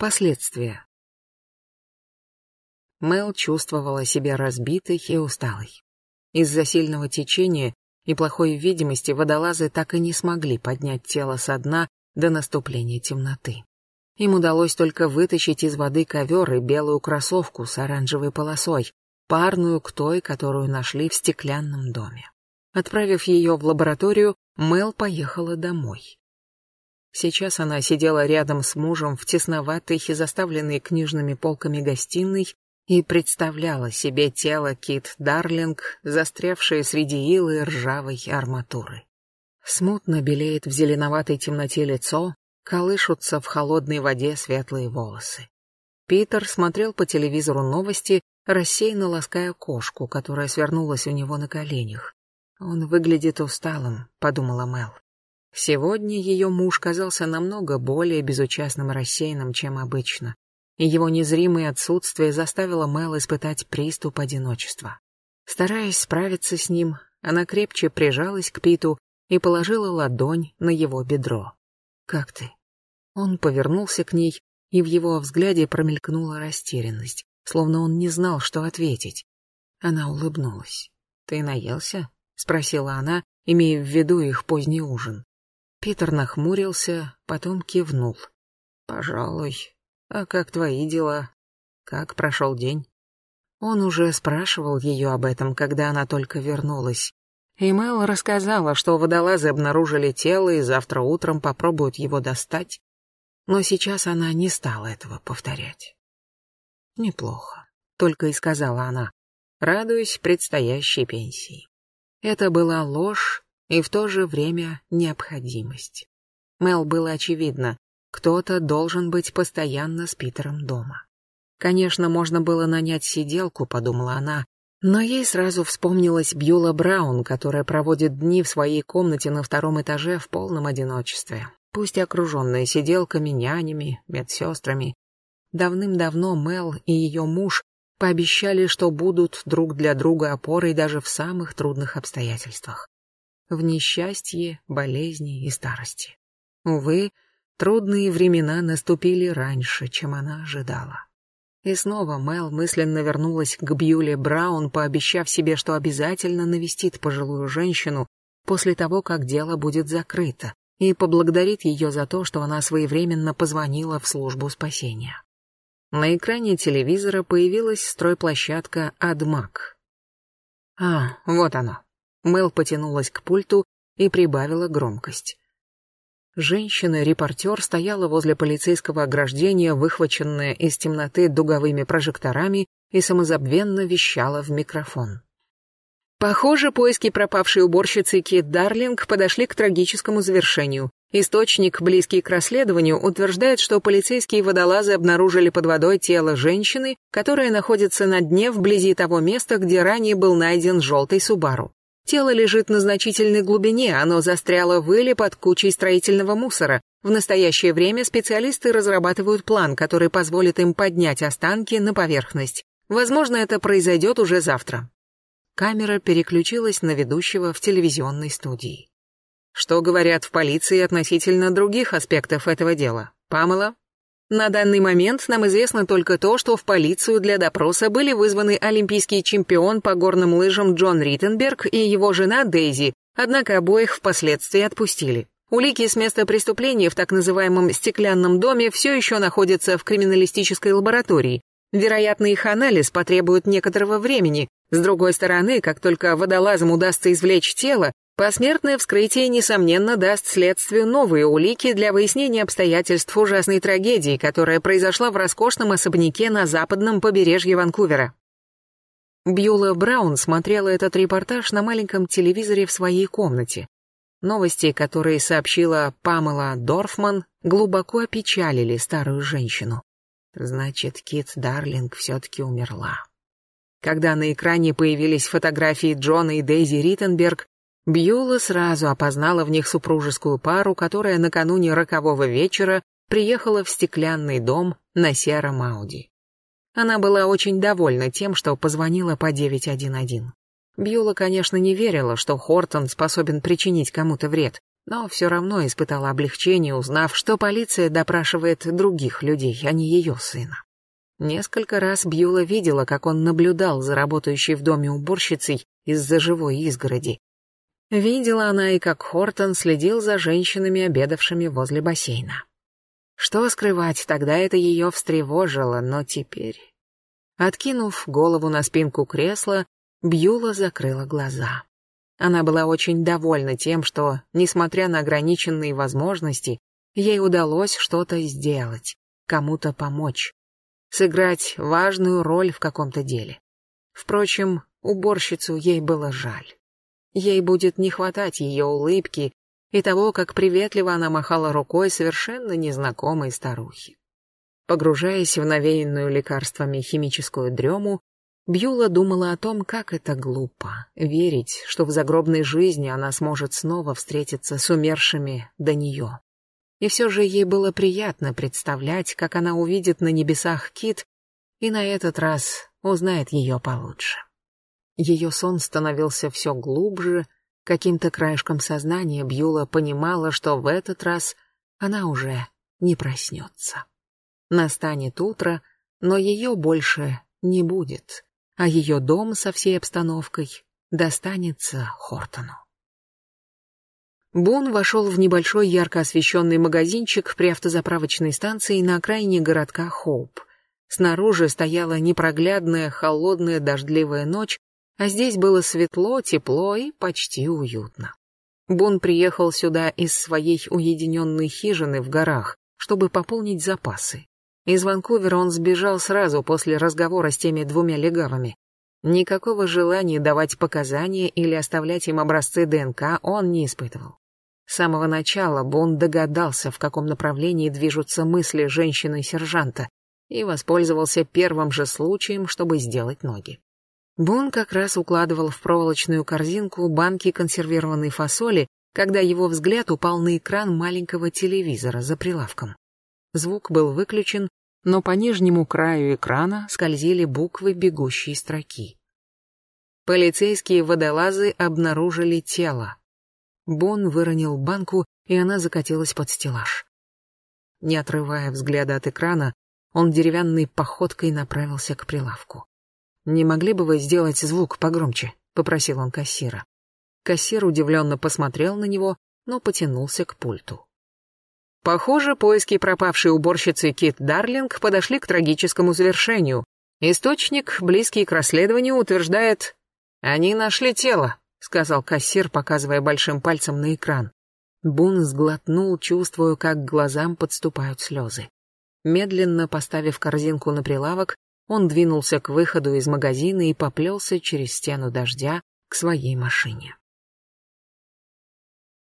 Последствия. Мел чувствовала себя разбитой и усталой. Из-за сильного течения и плохой видимости водолазы так и не смогли поднять тело со дна до наступления темноты. Им удалось только вытащить из воды ковер и белую кроссовку с оранжевой полосой, парную к той, которую нашли в стеклянном доме. Отправив ее в лабораторию, Мел поехала домой. Сейчас она сидела рядом с мужем в тесноватой и заставленной книжными полками гостиной и представляла себе тело Кит Дарлинг, застрявшее среди илы ржавой арматуры. Смутно белеет в зеленоватой темноте лицо, колышутся в холодной воде светлые волосы. Питер смотрел по телевизору новости, рассеянно лаская кошку, которая свернулась у него на коленях. «Он выглядит усталым», — подумала Мел. Сегодня ее муж казался намного более безучастным и рассеянным, чем обычно, и его незримое отсутствие заставило Мел испытать приступ одиночества. Стараясь справиться с ним, она крепче прижалась к Питу и положила ладонь на его бедро. «Как ты?» Он повернулся к ней, и в его взгляде промелькнула растерянность, словно он не знал, что ответить. Она улыбнулась. «Ты наелся?» — спросила она, имея в виду их поздний ужин. Питер нахмурился, потом кивнул. «Пожалуй. А как твои дела? Как прошел день?» Он уже спрашивал ее об этом, когда она только вернулась. И Мэл рассказала, что водолазы обнаружили тело и завтра утром попробуют его достать. Но сейчас она не стала этого повторять. «Неплохо», — только и сказала она, радуясь предстоящей пенсии. Это была ложь, и в то же время необходимость. Мел было очевидно, кто-то должен быть постоянно с Питером дома. Конечно, можно было нанять сиделку, подумала она, но ей сразу вспомнилась Бьюла Браун, которая проводит дни в своей комнате на втором этаже в полном одиночестве, пусть окруженная сиделками, нянями, медсестрами. Давным-давно Мел и ее муж пообещали, что будут друг для друга опорой даже в самых трудных обстоятельствах в несчастье, болезни и старости. Увы, трудные времена наступили раньше, чем она ожидала. И снова Мел мысленно вернулась к Бьюле Браун, пообещав себе, что обязательно навестит пожилую женщину после того, как дело будет закрыто, и поблагодарит ее за то, что она своевременно позвонила в службу спасения. На экране телевизора появилась стройплощадка «Адмак». А, вот оно. Мел потянулась к пульту и прибавила громкость. Женщина-репортер стояла возле полицейского ограждения, выхваченная из темноты дуговыми прожекторами, и самозабвенно вещала в микрофон. Похоже, поиски пропавшей уборщицы Кит Дарлинг подошли к трагическому завершению. Источник, близкий к расследованию, утверждает, что полицейские водолазы обнаружили под водой тело женщины, которая находится на дне вблизи того места, где ранее был найден желтый Субару. Тело лежит на значительной глубине, оно застряло в иле под кучей строительного мусора. В настоящее время специалисты разрабатывают план, который позволит им поднять останки на поверхность. Возможно, это произойдет уже завтра. Камера переключилась на ведущего в телевизионной студии. Что говорят в полиции относительно других аспектов этого дела? Памела? На данный момент нам известно только то, что в полицию для допроса были вызваны олимпийский чемпион по горным лыжам Джон Риттенберг и его жена Дейзи, однако обоих впоследствии отпустили. Улики с места преступления в так называемом «стеклянном доме» все еще находятся в криминалистической лаборатории. Вероятно, их анализ потребует некоторого времени. С другой стороны, как только водолазам удастся извлечь тело, Посмертное вскрытие, несомненно, даст следствию новые улики для выяснения обстоятельств ужасной трагедии, которая произошла в роскошном особняке на западном побережье Ванкувера. Бьюла Браун смотрела этот репортаж на маленьком телевизоре в своей комнате. Новости, которые сообщила Памела Дорфман, глубоко опечалили старую женщину. Значит, Кит Дарлинг все-таки умерла. Когда на экране появились фотографии Джона и Дейзи Риттенберг, Бьюла сразу опознала в них супружескую пару, которая накануне рокового вечера приехала в стеклянный дом на сером Ауди. Она была очень довольна тем, что позвонила по 911. Бьюла, конечно, не верила, что Хортон способен причинить кому-то вред, но все равно испытала облегчение, узнав, что полиция допрашивает других людей, а не ее сына. Несколько раз Бьюла видела, как он наблюдал за работающей в доме уборщицей из-за живой изгороди. Видела она и как Хортон следил за женщинами, обедавшими возле бассейна. Что скрывать, тогда это ее встревожило, но теперь... Откинув голову на спинку кресла, Бьюла закрыла глаза. Она была очень довольна тем, что, несмотря на ограниченные возможности, ей удалось что-то сделать, кому-то помочь, сыграть важную роль в каком-то деле. Впрочем, уборщицу ей было жаль. Ей будет не хватать ее улыбки и того, как приветливо она махала рукой совершенно незнакомой старухи. Погружаясь в навеянную лекарствами химическую дрему, Бьюла думала о том, как это глупо — верить, что в загробной жизни она сможет снова встретиться с умершими до нее. И все же ей было приятно представлять, как она увидит на небесах Кит и на этот раз узнает ее получше. Ее сон становился все глубже, каким-то краешком сознания Бьюла понимала, что в этот раз она уже не проснется. Настанет утро, но ее больше не будет а ее дом со всей обстановкой достанется Хортону. Бун вошел в небольшой ярко освещенный магазинчик при автозаправочной станции на окраине городка Хоуп. Снаружи стояла непроглядная, холодная, дождливая ночь, а здесь было светло, тепло и почти уютно. Бун приехал сюда из своей уединенной хижины в горах, чтобы пополнить запасы. Из Ванкувера он сбежал сразу после разговора с теми двумя легавыми. Никакого желания давать показания или оставлять им образцы ДНК он не испытывал. С самого начала Бон догадался, в каком направлении движутся мысли женщины-сержанта, и воспользовался первым же случаем, чтобы сделать ноги. Бон как раз укладывал в проволочную корзинку банки консервированной фасоли, когда его взгляд упал на экран маленького телевизора за прилавком. Звук был выключен, но по нижнему краю экрана скользили буквы бегущей строки. Полицейские водолазы обнаружили тело. Бон выронил банку, и она закатилась под стеллаж. Не отрывая взгляда от экрана, он деревянной походкой направился к прилавку. «Не могли бы вы сделать звук погромче?» — попросил он кассира. Кассир удивленно посмотрел на него, но потянулся к пульту. Похоже, поиски пропавшей уборщицы Кит Дарлинг подошли к трагическому завершению. Источник, близкий к расследованию, утверждает... «Они нашли тело», — сказал кассир, показывая большим пальцем на экран. Бун сглотнул, чувствуя, как к глазам подступают слезы. Медленно поставив корзинку на прилавок, он двинулся к выходу из магазина и поплелся через стену дождя к своей машине.